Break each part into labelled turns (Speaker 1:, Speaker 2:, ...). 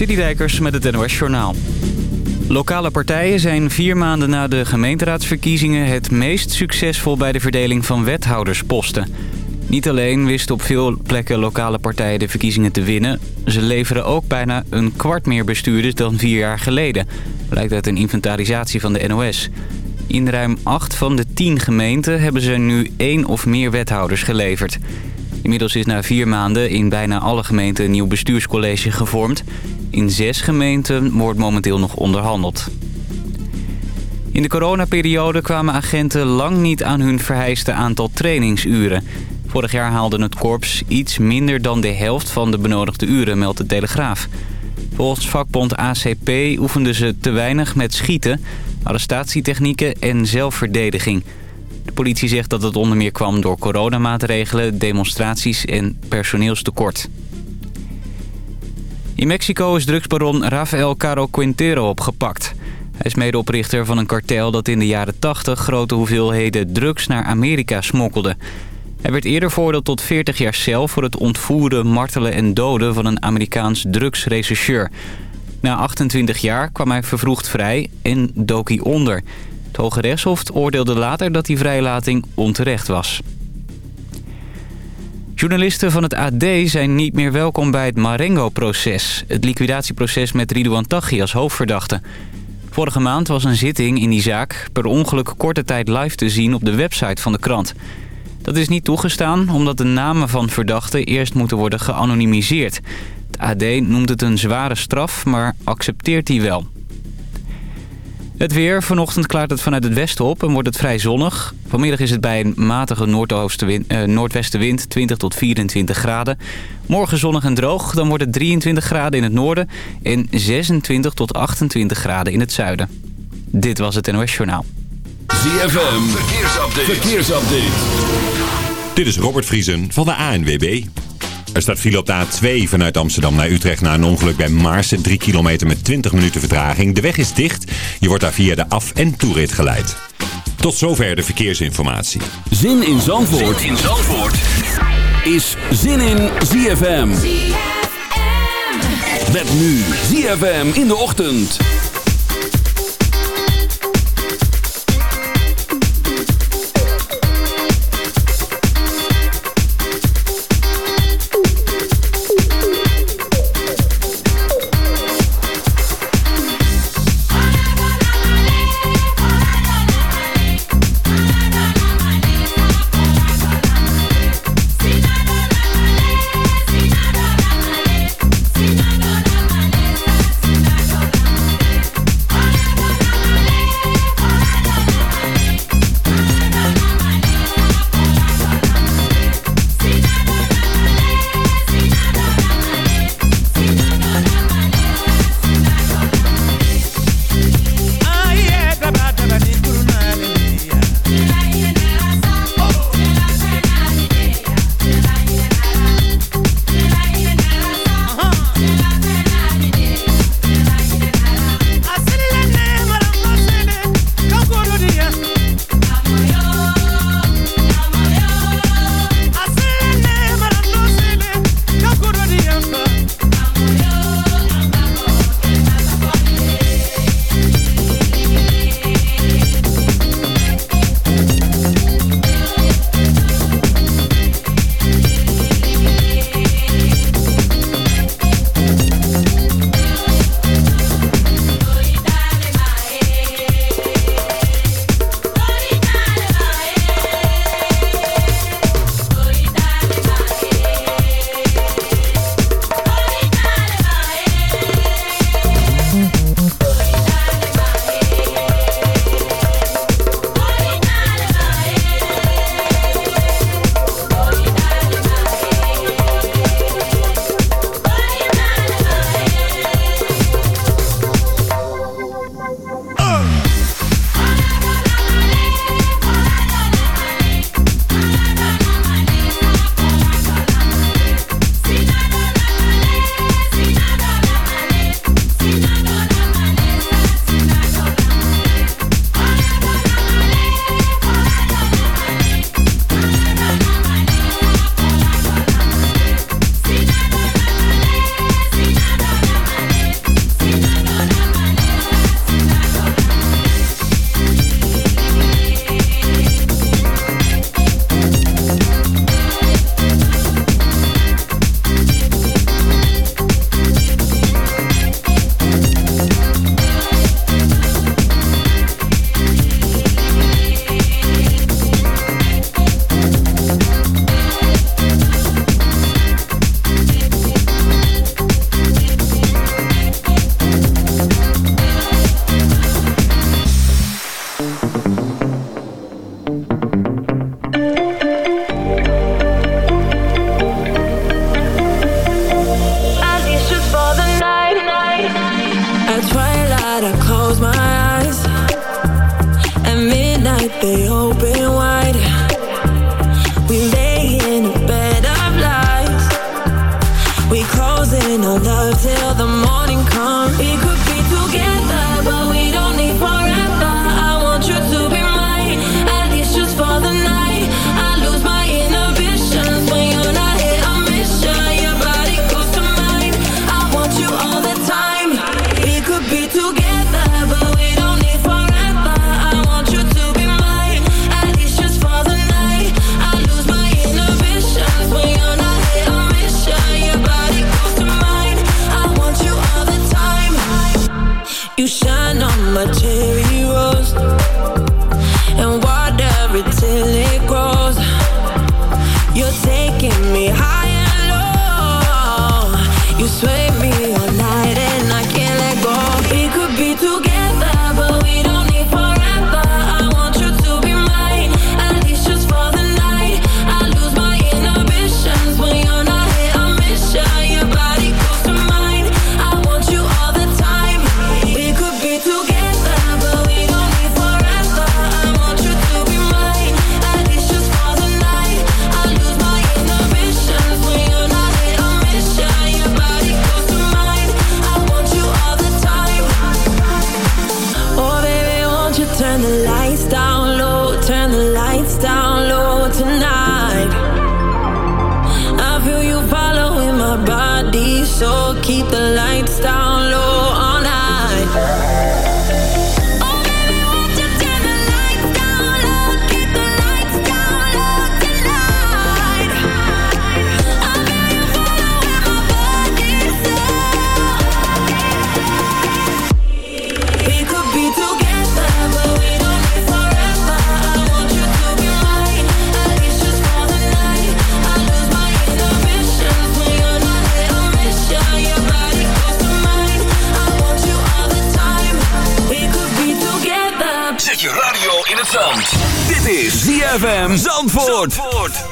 Speaker 1: Citydijkers met het NOS Journaal. Lokale partijen zijn vier maanden na de gemeenteraadsverkiezingen... het meest succesvol bij de verdeling van wethoudersposten. Niet alleen wisten op veel plekken lokale partijen de verkiezingen te winnen... ze leveren ook bijna een kwart meer bestuurders dan vier jaar geleden... blijkt uit een inventarisatie van de NOS. In ruim acht van de tien gemeenten hebben ze nu één of meer wethouders geleverd... Inmiddels is na vier maanden in bijna alle gemeenten een nieuw bestuurscollege gevormd. In zes gemeenten wordt momenteel nog onderhandeld. In de coronaperiode kwamen agenten lang niet aan hun verheiste aantal trainingsuren. Vorig jaar haalde het korps iets minder dan de helft van de benodigde uren, meldt de Telegraaf. Volgens vakbond ACP oefenden ze te weinig met schieten, arrestatietechnieken en zelfverdediging... De politie zegt dat het onder meer kwam door coronamaatregelen, demonstraties en personeelstekort. In Mexico is drugsbaron Rafael Caro Quintero opgepakt. Hij is medeoprichter van een kartel dat in de jaren 80 grote hoeveelheden drugs naar Amerika smokkelde. Hij werd eerder veroordeeld tot 40 jaar cel voor het ontvoeren, martelen en doden van een Amerikaans drugsrechercheur. Na 28 jaar kwam hij vervroegd vrij en dook hij onder... Het Hoge Rechtshof oordeelde later dat die vrijlating onterecht was. Journalisten van het AD zijn niet meer welkom bij het Marengo-proces. Het liquidatieproces met Ridouan Taghi als hoofdverdachte. Vorige maand was een zitting in die zaak per ongeluk korte tijd live te zien op de website van de krant. Dat is niet toegestaan omdat de namen van verdachten eerst moeten worden geanonimiseerd. Het AD noemt het een zware straf, maar accepteert die wel. Het weer. Vanochtend klaart het vanuit het westen op en wordt het vrij zonnig. Vanmiddag is het bij een matige eh, noordwestenwind 20 tot 24 graden. Morgen zonnig en droog. Dan wordt het 23 graden in het noorden en 26 tot 28 graden in het zuiden. Dit was het NOS Journaal.
Speaker 2: ZFM. Verkeersupdate. Verkeersupdate.
Speaker 3: Dit is Robert Vriesen van de ANWB. Er staat file op de A2 vanuit Amsterdam naar Utrecht na een ongeluk bij Maarsen. 3 kilometer met 20 minuten vertraging. De weg is dicht. Je wordt daar via de af- en toerit geleid. Tot zover de verkeersinformatie.
Speaker 2: Zin in Zandvoort, zin in Zandvoort. is Zin in ZFM. ZFM. Met nu ZFM in de ochtend.
Speaker 4: Only say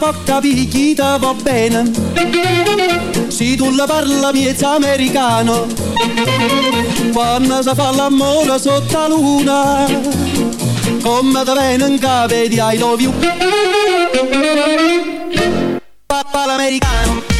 Speaker 5: da porca picchita va bene. Se tu la parla miezza americano. Quando si fa l'amore sotto la luna Come te viene in capo di I love you Papà l'americano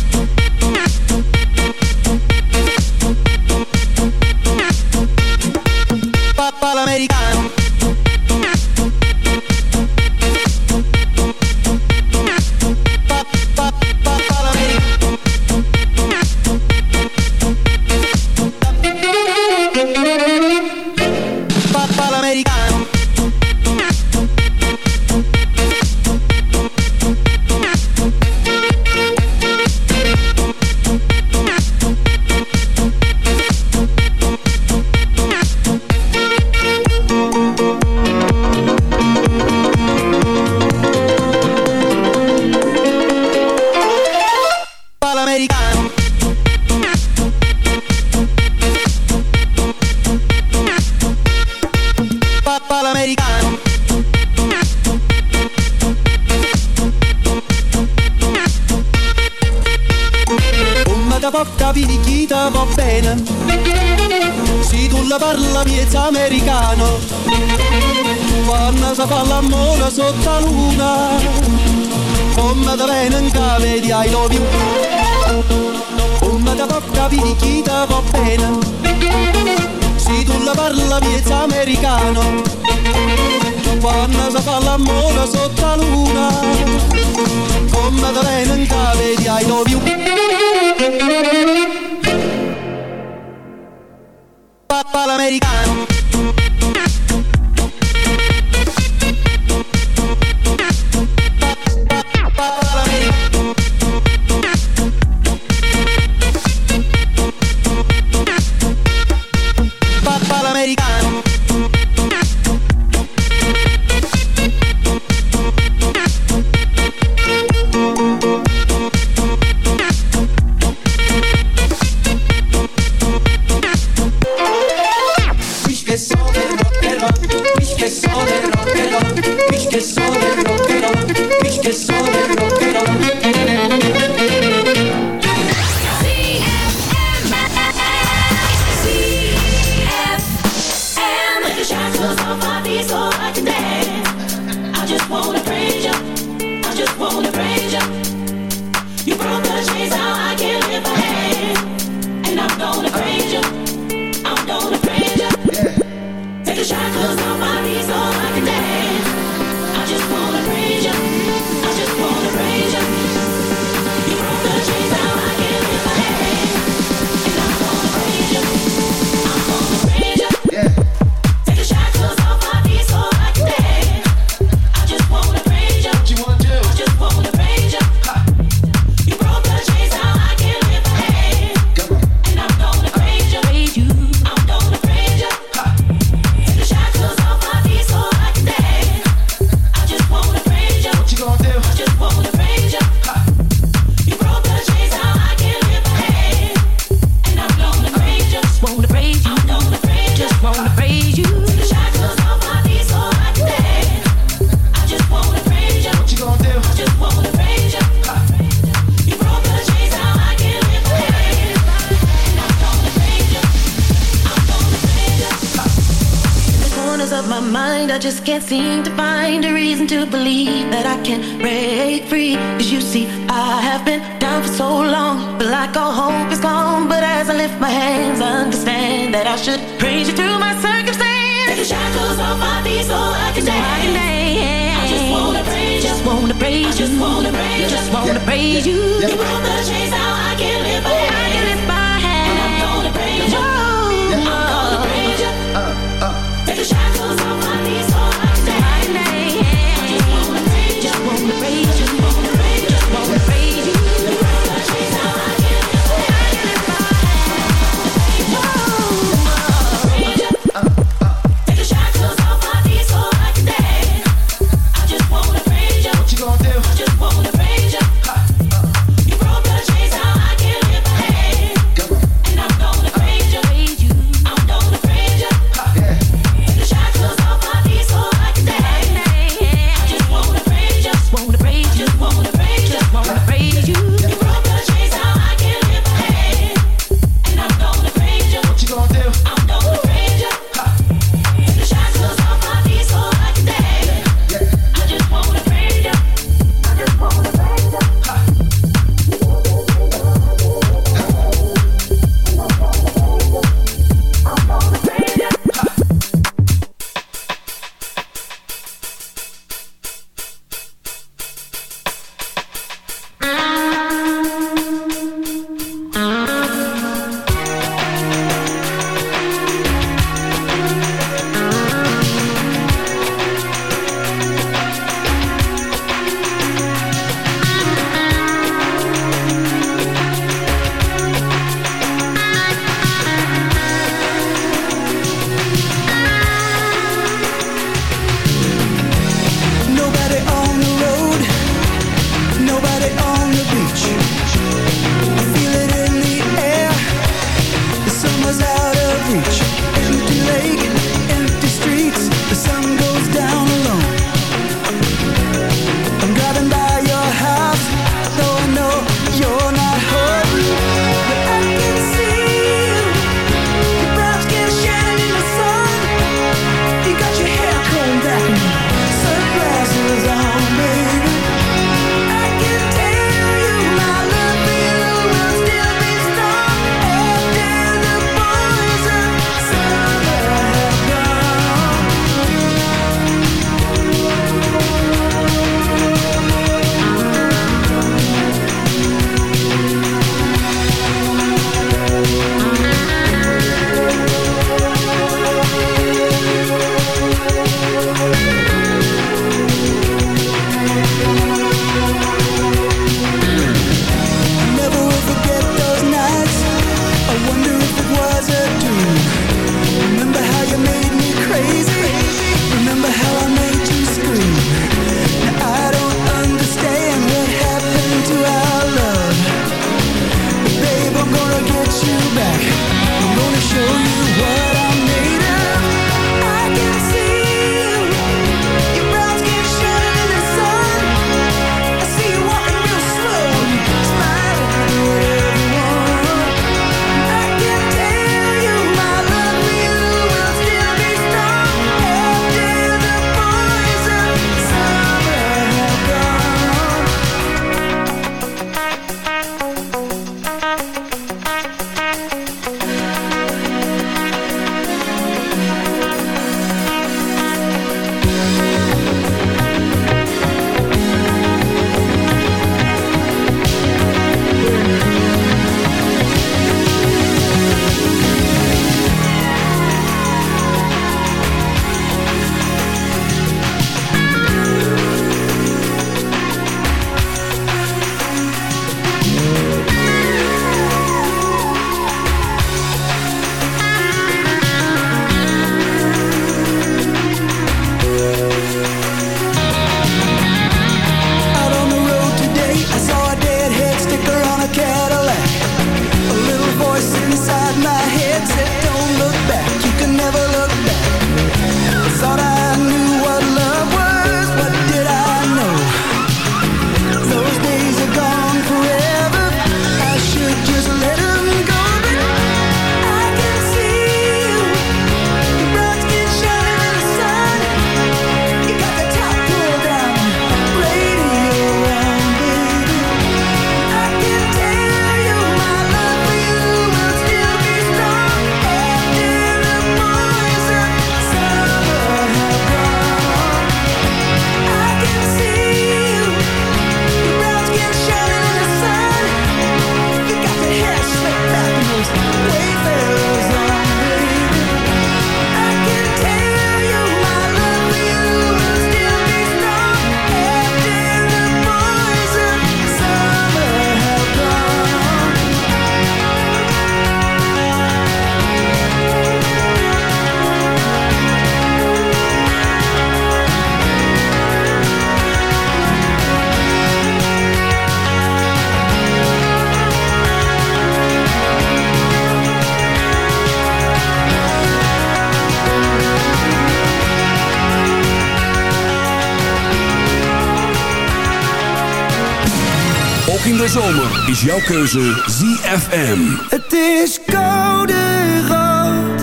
Speaker 2: is jouw keuze ZFM.
Speaker 6: Het is koude rood,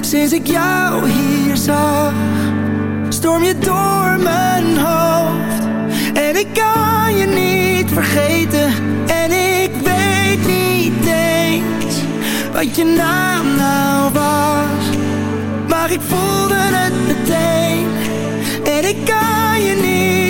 Speaker 6: sinds ik jou hier zag. Storm je door mijn hoofd, en ik kan je niet vergeten. En ik weet niet eens, wat je naam nou was. Maar ik voelde het meteen, en ik kan je niet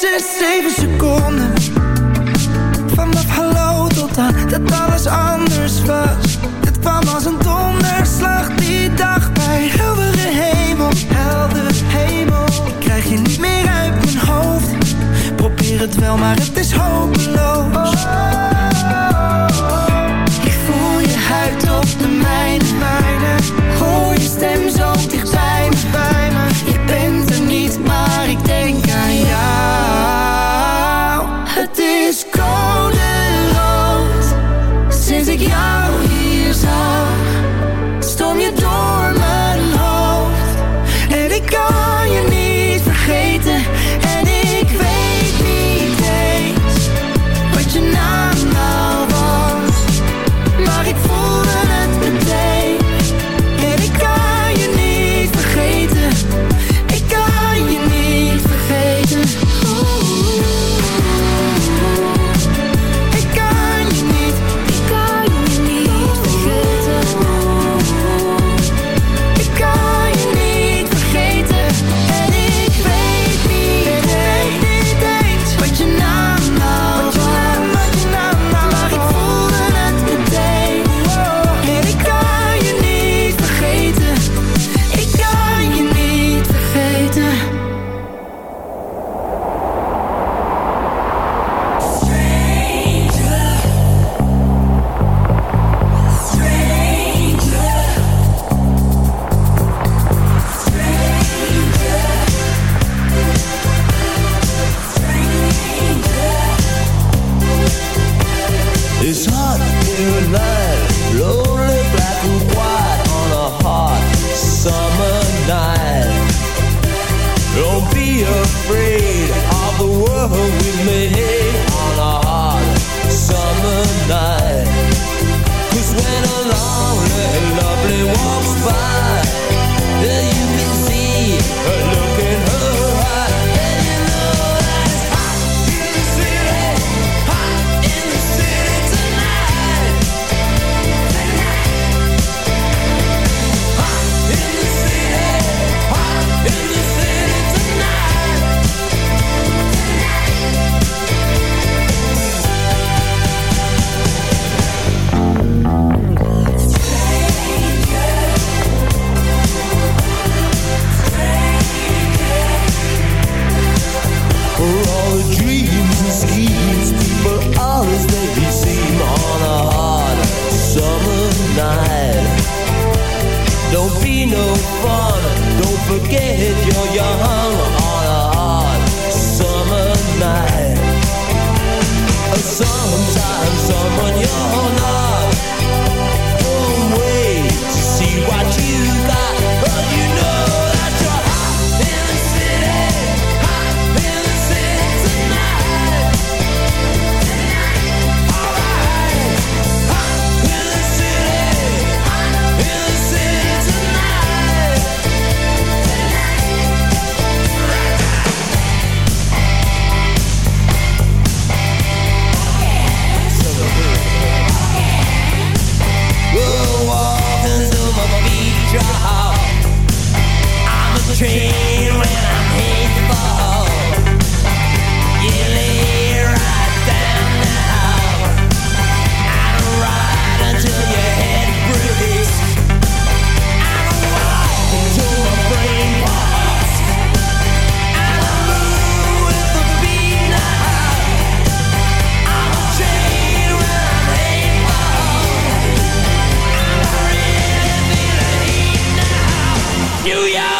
Speaker 6: 5, 6, 7 seconden Vanaf hallo tot aan dat alles anders was. Het kwam als een donderslag die dag bij heldere hemel Heldere hemel. Ik krijg je niet meer uit mijn hoofd. Probeer het wel, maar het is hopeloos
Speaker 2: Yeah.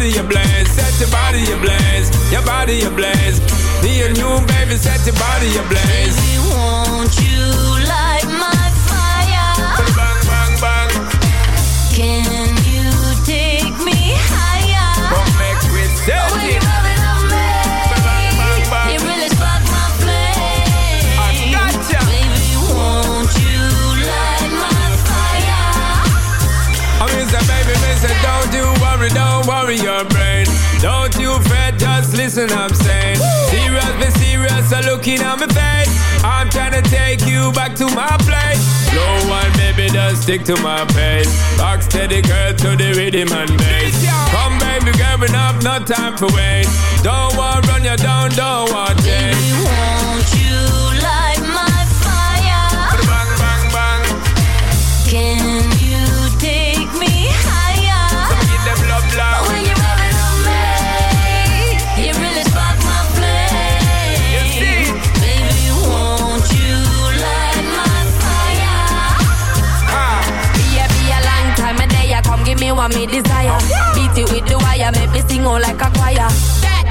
Speaker 7: body a
Speaker 8: set your body ablaze. your body ablaze. Me and you, baby, set your body ablaze. and I'm saying. Serious, be serious, are looking at my face. I'm trying to take you back to my place. No one, baby, does stick to my pace. Rock steady, girl, to the rhythm and bass. Come, baby, girl, enough, no time for wait Don't want run you down, don't want change
Speaker 9: what me desire. Beat it with the wire, make me sing all like a choir.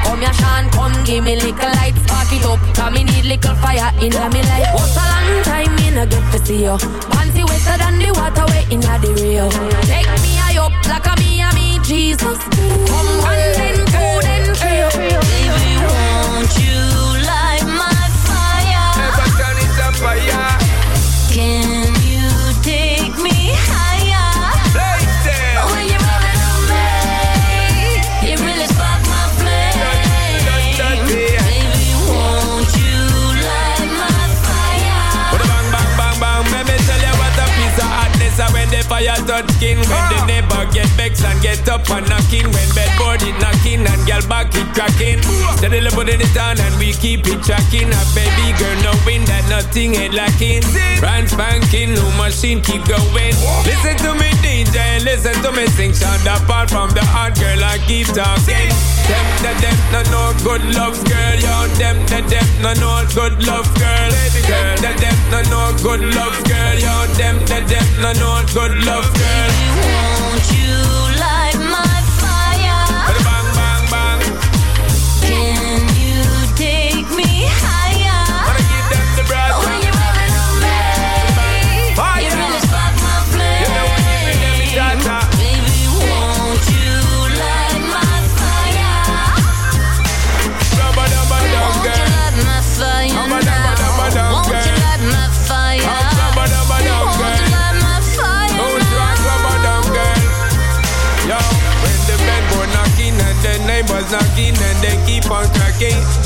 Speaker 9: Come here, Sean, come give me little light, spark it up. Cause me need little fire in me life. What's a long time me no get to see you? Panty wetter than the water way in the real. Take me high up like a me and me Jesus.
Speaker 10: fire
Speaker 8: touch skin with ah. the get vexed and get up and knocking when bedboard is knocking and gal back it cracking. Steadily putting it town and we keep it tracking. A baby girl knowing that nothing ain't lacking. Brand spanking, new machine keep going. Listen to me DJ, listen to me sing. Sound apart from the hard girl, I keep talking. Them, them, them, no no good love girl. Yo, them, them, them, no no good love girl. Baby Girl, them, them, no no good love girl. Yo, them, them, them, no no good love girl.
Speaker 9: Won't you?
Speaker 8: cracking and they keep on cracking.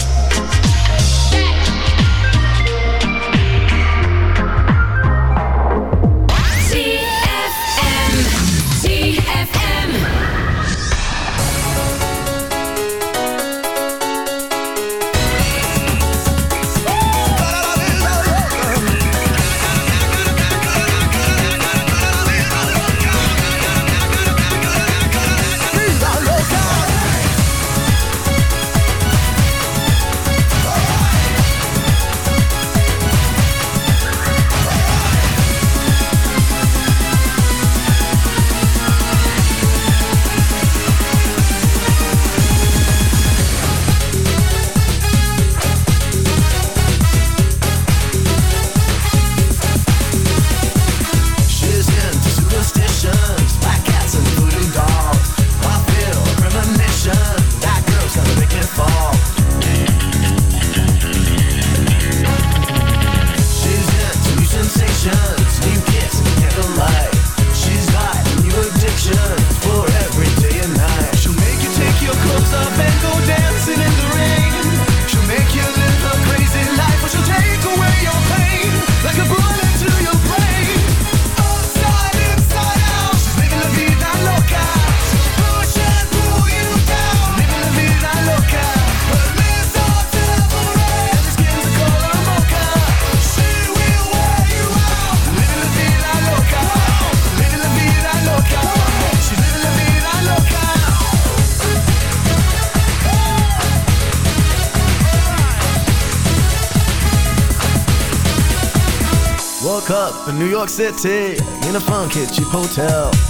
Speaker 6: New York City, in a funky kitchen hotel.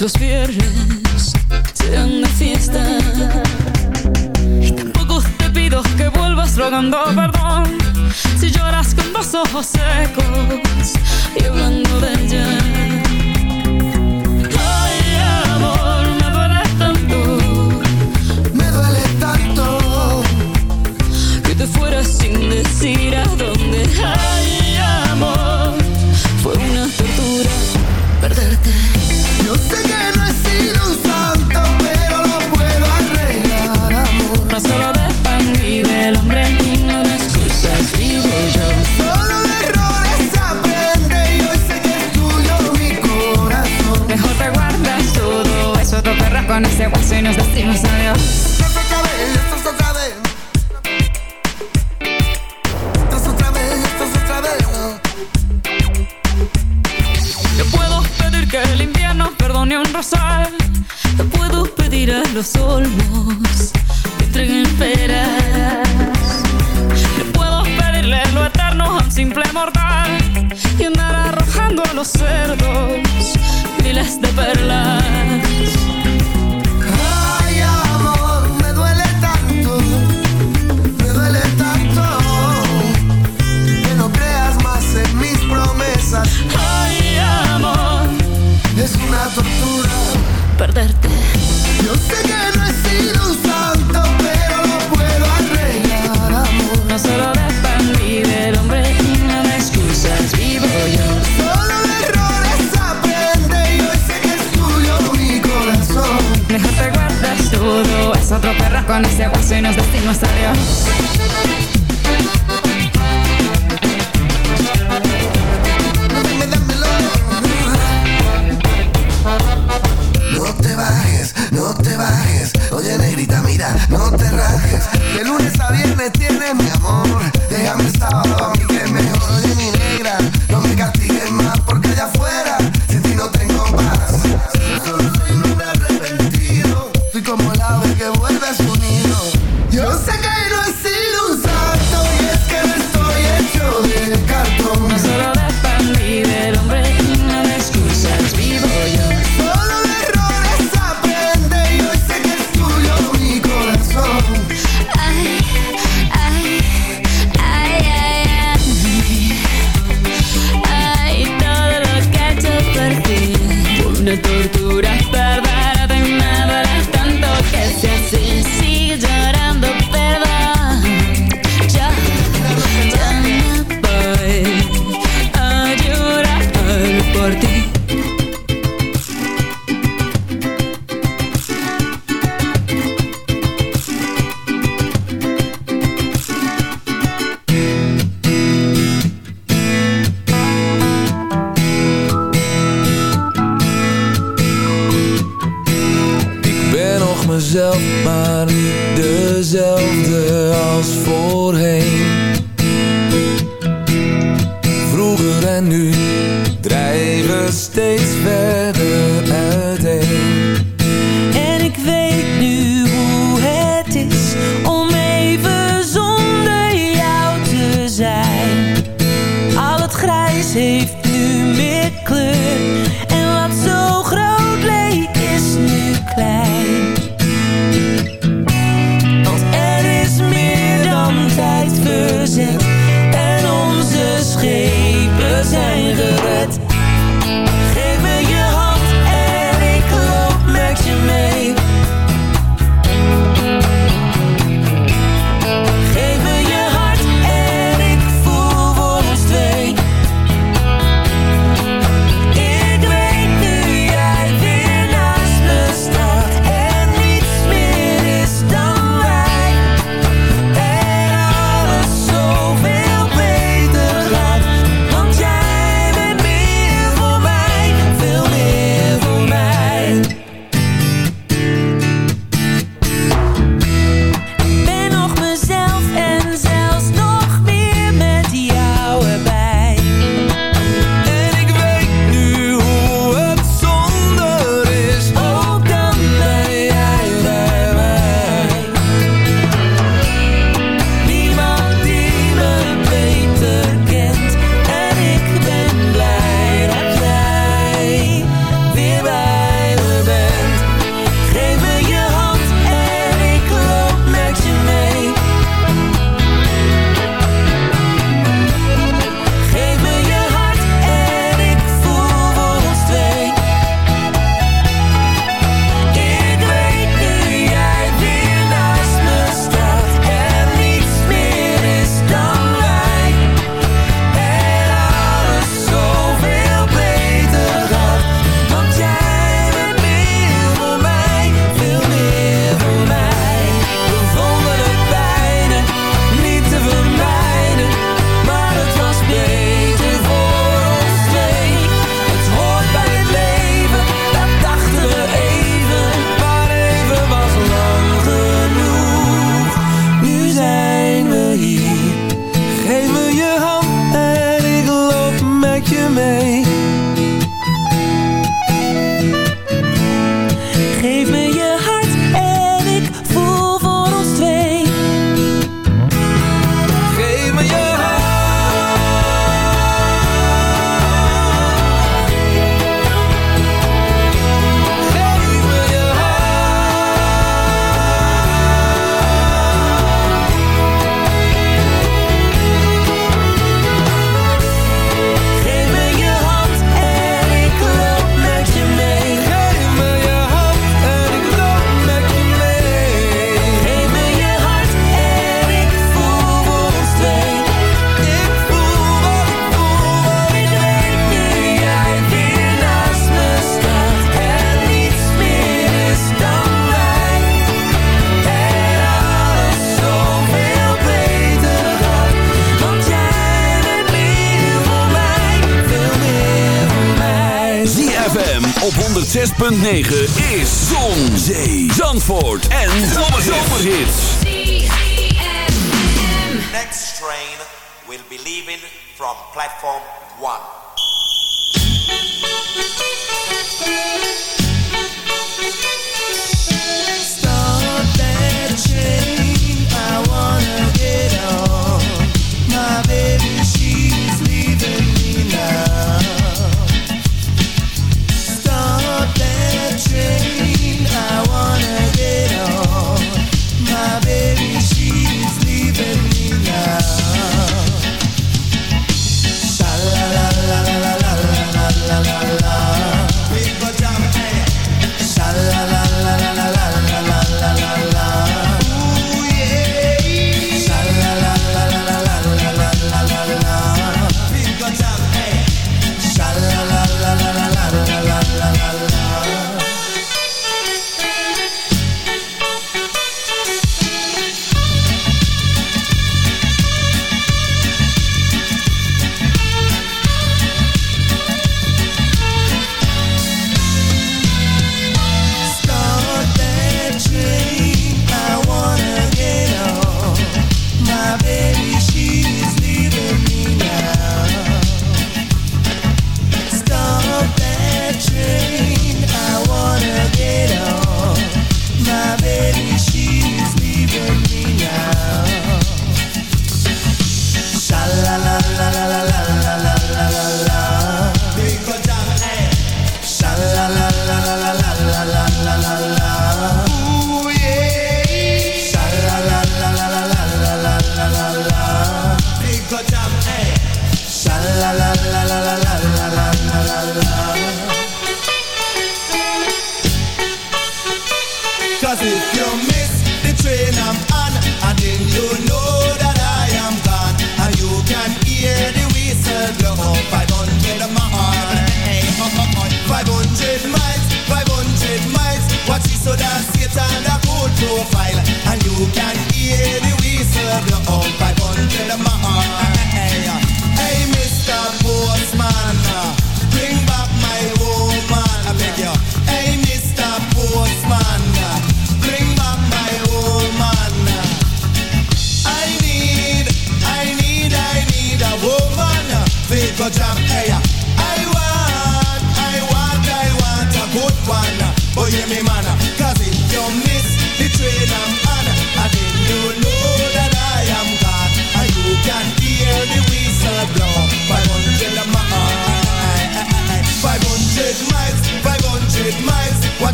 Speaker 11: Los viernes
Speaker 12: mezelf,
Speaker 13: op 106.9 is
Speaker 2: Zon, Zee, Zandvoort en Zomerhits.
Speaker 14: Next train will be leaving from platform 1.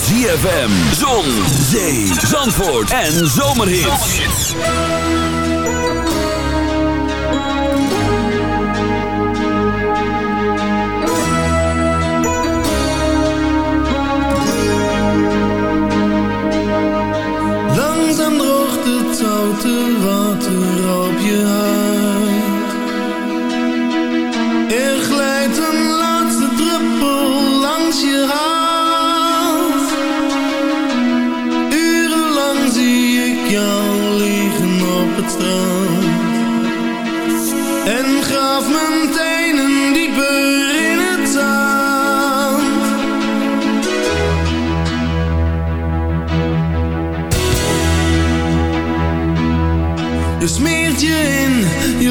Speaker 2: ZFM, Zon, Zee, Zandvoort en Zomerhits.
Speaker 15: Langzaam droogt het zoute water op je huid.